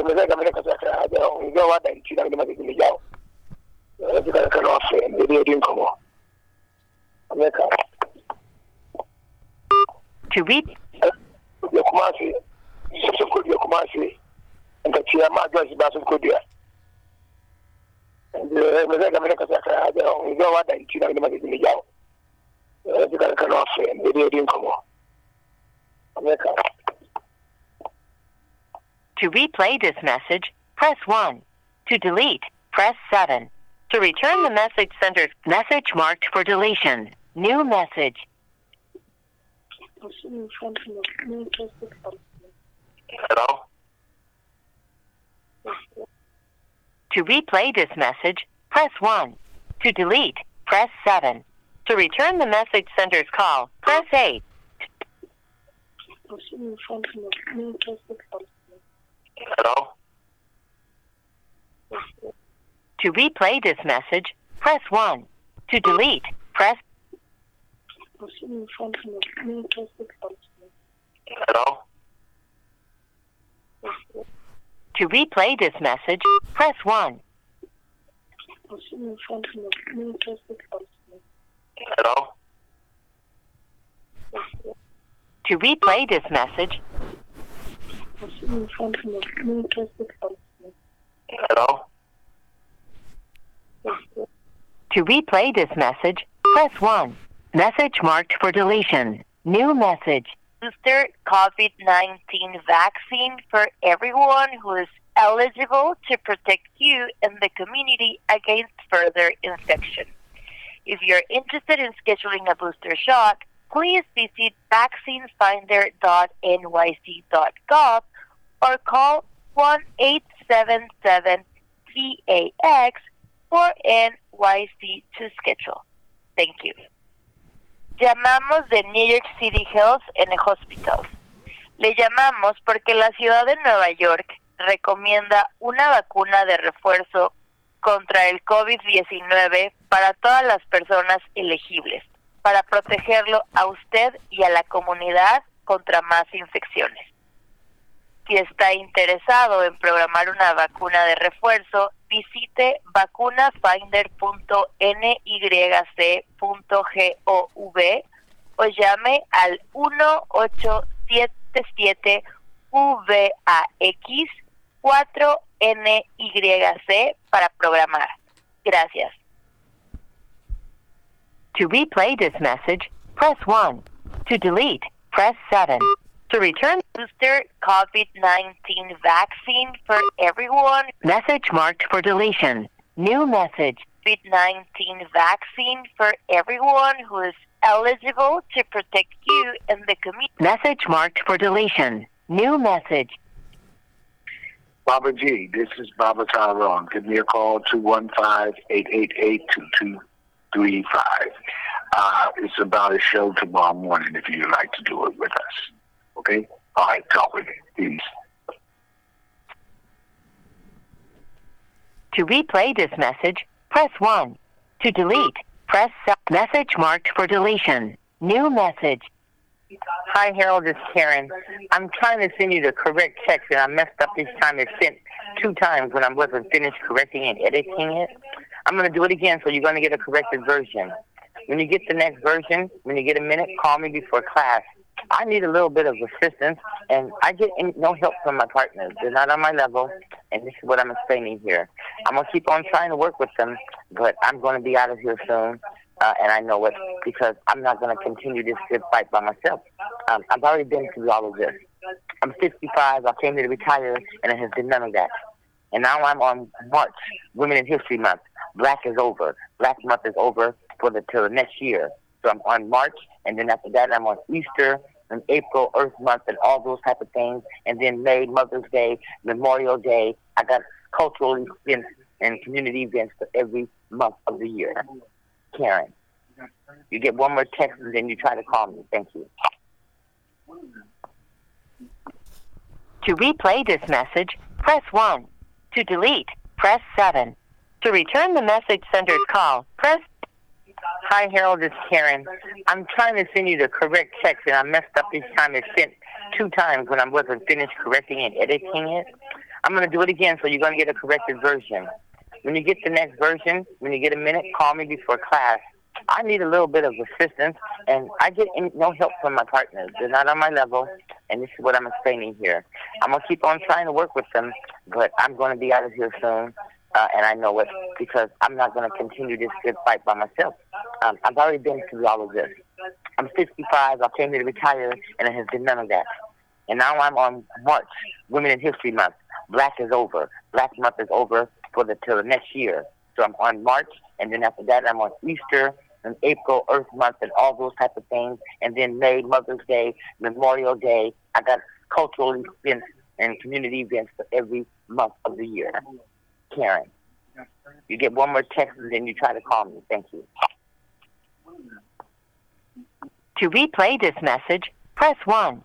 mzee kama nika saka haja ongea wada nchi na kama kile jao tuka kana wafe ndio to replay this message, press 1. To delete, press 7. To return the message sender, message marked for deletion. New message. hello To replay this message, press 1. To delete, press 7. To return the message sender's call, press 8. Hello To replay this message, press 1. To delete, press hello To replay this message, press 1. hello To replay this message, hello To replay this message, press 1. Message marked for deletion. New message. Booster COVID 19 vaccine for everyone who is eligible to protect you and the community against further infection. If you're interested in scheduling a booster shot, please visit vaccinefinder.nyc.gov or call 1 877 TAX for NYC to schedule. Thank you. Llamamos de New York City Health and Hospitals. Le llamamos porque la ciudad de Nueva York recomienda una vacuna de refuerzo contra el COVID-19 para todas las personas elegibles, para protegerlo a usted y a la comunidad contra más infecciones. Si está interesado en programar una vacuna de refuerzo, visite vacunafinder.nyc.gov o llame al 1877 VAX 4NYC para programar. Gracias. To replay this message, press 1. To delete, press 7. To return booster COVID-19 vaccine for everyone. Message marked for deletion. New message. COVID-19 vaccine for everyone who is eligible to protect you and the community. Message marked for deletion. New message. Baba G, this is Baba Tyrone. Give me a call, 215-888-2235. Uh, it's about a show tomorrow morning if you'd like to do it with us. Okay? All right, talk with me. Peace. To replay this message, press 1. To delete, press message marked for deletion. New message. Hi, Harold. It's Karen. I'm trying to send you the correct text, and I messed up this time. It sent two times when I wasn't finished correcting and editing it. I'm going to do it again, so you're going to get a corrected version. When you get the next version, when you get a minute, call me before class. I need a little bit of assistance, and I get no help from my partners. They're not on my level, and this is what I'm explaining here. I'm going to keep on trying to work with them, but I'm going to be out of here soon. Uh, and I know it because I'm not going to continue this good fight by myself. Um, I've already been through all of this. I'm 55. I came here to retire, and it has been none of that. And now I'm on March, Women in History Month. Black is over. Black Month is over for the till the next year. So I'm on March, and then after that I'm on Easter and April, Earth Month, and all those type of things. And then May, Mother's Day, Memorial Day. I got cultural events and community events for every month of the year. Karen. You get one more text and then you try to call me. Thank you. To replay this message, press 1. To delete, press 7. To return the message sender's call, press Hi, Harold. It's Karen. I'm trying to send you the correct text, and I messed up this time. It sent two times when I wasn't finished correcting and editing it. I'm going to do it again, so you're going to get a corrected version. When you get the next version, when you get a minute, call me before class. I need a little bit of assistance, and I get no help from my partners. They're not on my level, and this is what I'm explaining here. I'm going to keep on trying to work with them, but I'm going to be out of here soon, uh, and I know it because I'm not going to continue this good fight by myself. Um, I've already been through all of this. I'm 65. I came here to retire, and it has been none of that. And now I'm on March, Women in History Month. Black is over. Black Month is over for the till the next year. So I'm on March, and then after that I'm on Easter and April, Earth Month, and all those type of things. And then May, Mother's Day, Memorial Day. I got cultural events and community events for every month of the year. Karen, you get one more text, and then you try to call me. Thank you. To replay this message, press 1.